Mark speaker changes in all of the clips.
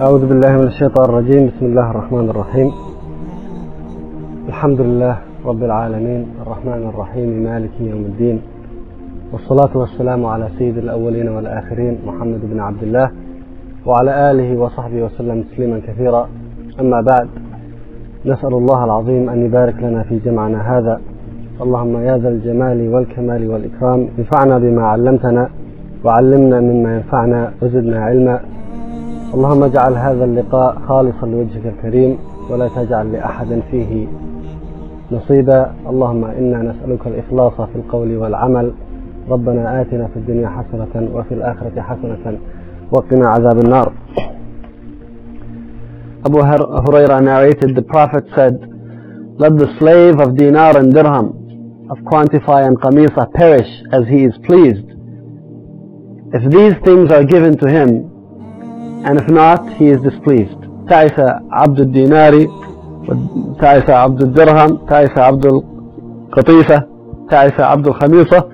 Speaker 1: أعوذ بالله من الشيطان الرجيم. بسم الله الرحمن الرحيم. الحمد لله رب العالمين. الرحمن الرحيم. مالك يوم الدين. والصلاة والسلام على سيد الأولين والآخرين محمد بن عبد الله وعلى آله وصحبه وسلم تسليما كثيرا. أما بعد نسأل الله العظيم أن يبارك لنا في جمعنا هذا. اللهم يا ذا الجمال والكمال والإكرام انفعنا بما علمتنا وعلمنا مما ينفعنا وزدنا علما. اللهم اجعل هذا اللقاء خالصا لوجهك الكريم ولا تجعل لأحد فيه نصيبا. اللهم إنا نسألك الإخلاص في القول والعمل. ربنا آتنا في الدنيا حسنة وفي الآخرة حسنة وقنا عذاب النار. Abu Huraira narrated the Prophet said Let the slave of dinar and dirham of quantify and qamisa perish as he is pleased. If these things are given to him and if not he is displeased تعس عبد الدينار تعس عبد الدرهم تعس عبد القطيفة تعس عبد الخميصة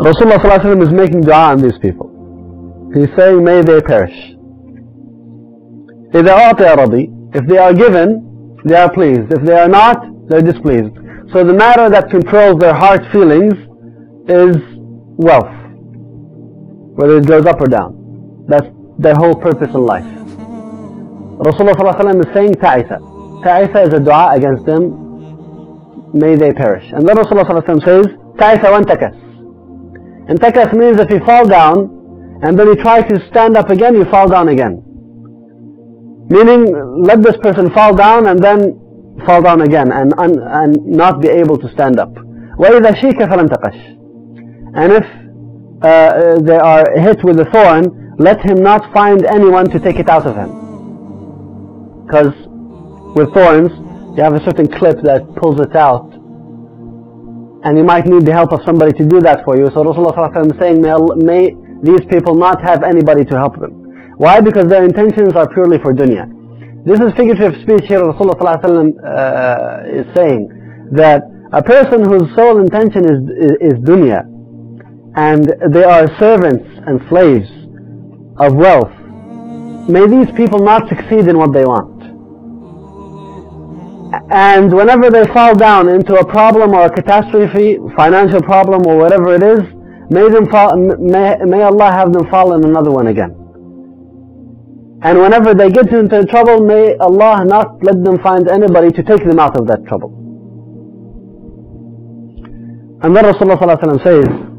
Speaker 1: Rasulullah ﷺ is making dua on these people he's saying may they perish إذا أعطي رضي if they are given they are pleased if they are not they're displeased so the matter that controls their heart feelings is wealth whether it goes up or down that's their whole purpose in life Rasulullah ﷺ is saying ta'isa ta'isa is a dua against them may they perish and then Rasulullah ﷺ says ta'isa wa antakas antakas means if you fall down and then you try to stand up again you fall down again meaning let this person fall down and then fall down again and, and, and not be able to stand up وإذا شيك فلم تقش and if uh, they are hit with a thorn let him not find anyone to take it out of him because with thorns you have a certain clip that pulls it out and you might need the help of somebody to do that for you so Rasulullah is saying may, may these people not have anybody to help them why? Because their intentions are purely for dunya. This is figurative speech here Rasulullah uh, is saying that a person whose sole intention is, is, is dunya and they are servants and slaves of wealth, may these people not succeed in what they want. And whenever they fall down into a problem or a catastrophe, financial problem or whatever it is, may, them fall, may, may Allah have them fall in another one again. And whenever they get into trouble, may Allah not let them find anybody to take them out of that trouble. And then Rasulullah says,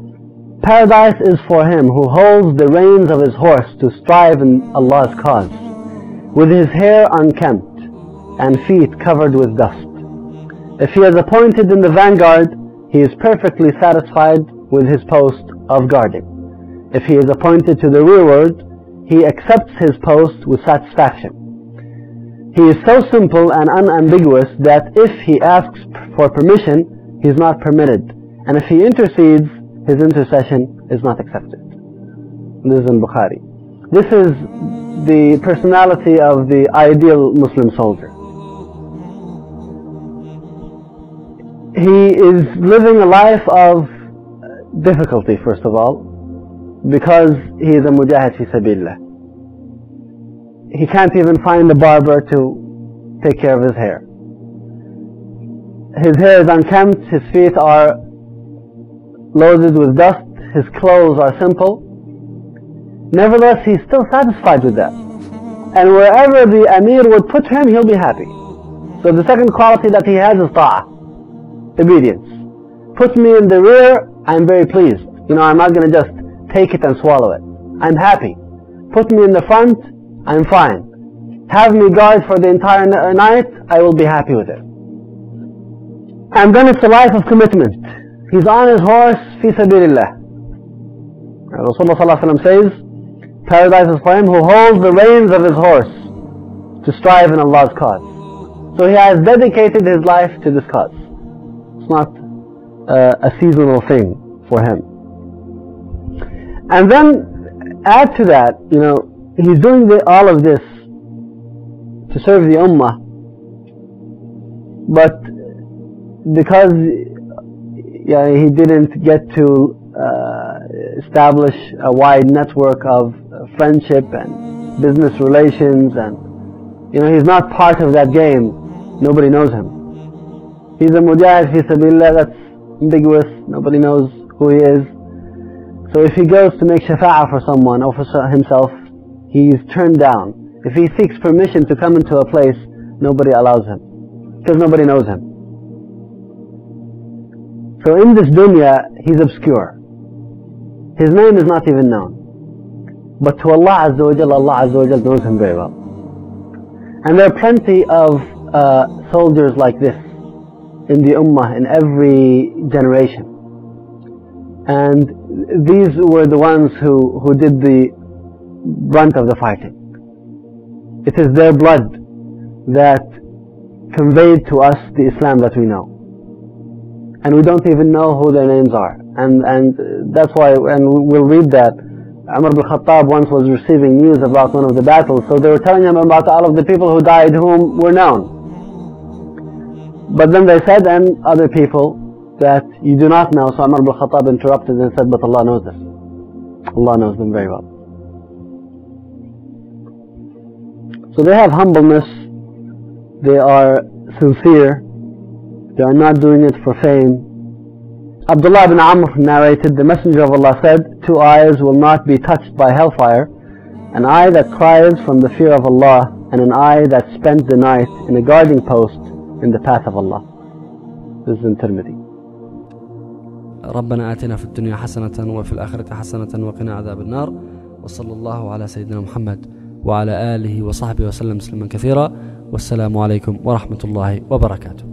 Speaker 1: Paradise is for him who holds the reins of his horse to strive in Allah's cause, with his hair unkempt and feet covered with dust. If he is appointed in the vanguard, he is perfectly satisfied with his post of guarding. If he is appointed to the rearward, he accepts his post with satisfaction. He is so simple and unambiguous that if he asks for permission, he is not permitted. And if he intercedes, his intercession is not accepted. This is in Bukhari. This is the personality of the ideal Muslim soldier. He is living a life of difficulty, first of all, because he is a mujahid fi sabilillah. He can't even find a barber to take care of his hair. His hair is unkempt, his feet are loaded with dust, his clothes are simple. Nevertheless, he's still satisfied with that. And wherever the Amir would put him, he'll be happy. So the second quality that he has is ta'ah, obedience. Put me in the rear, I'm very pleased. You know, I'm not going to just take it and swallow it. I'm happy. Put me in the front, I'm fine. Have me guard for the entire night, I will be happy with it. And then it's a life of commitment. He's on his horse, fi sabilillah. Rasulullah says, Paradise is for him who holds the reins of his horse to strive in Allah's cause. So he has dedicated his life to this cause. It's not uh, a seasonal thing for him. And then add to that, you know, he's doing the, all of this to serve the ummah, but because yeah, he didn't get to uh, establish a wide network of friendship and business relations and You know, he's not part of that game. Nobody knows him. He's a mujahid fi sabilillah, that's ambiguous. Nobody knows who he is. So if he goes to make shafa'ah for someone or for himself, he's turned down. If he seeks permission to come into a place, nobody allows him. Because nobody knows him. So in this dunya, he's obscure. His name is not even known. But to Allah Azza wa Jal, Allah Azza wa Jal knows him very well. And there are plenty of uh, soldiers like this in the Ummah, in every generation. And these were the ones who, who did the brunt of the fighting. It is their blood that conveyed to us the Islam that we know. And we don't even know who their names are. And, and that's why, and we'll read that, Umar ibn Khattab once was receiving news about one of the battles, so they were telling him about all of the people who died whom were known. But then they said, and other people, that you do not know. So Umar ibn Khattab interrupted and said, but Allah knows them. Allah knows them very well. So they have humbleness, they are sincere, they are not doing it for fame. Abdullah ibn Amr narrated, the Messenger of Allah said, two eyes will not be touched by hellfire, an eye that cries from the fear of Allah, and an eye that spent the night in a guarding post in the path of Allah. This is in Tirmidhi.
Speaker 2: ربنا آتنا في الدنيا حسنة وفي الآخرة حسنة وقنا عذاب النار وصلى الله على سيدنا محمد وعلى آله وصحبه وسلم تسليما كثيرا والسلام عليكم ورحمة الله وبركاته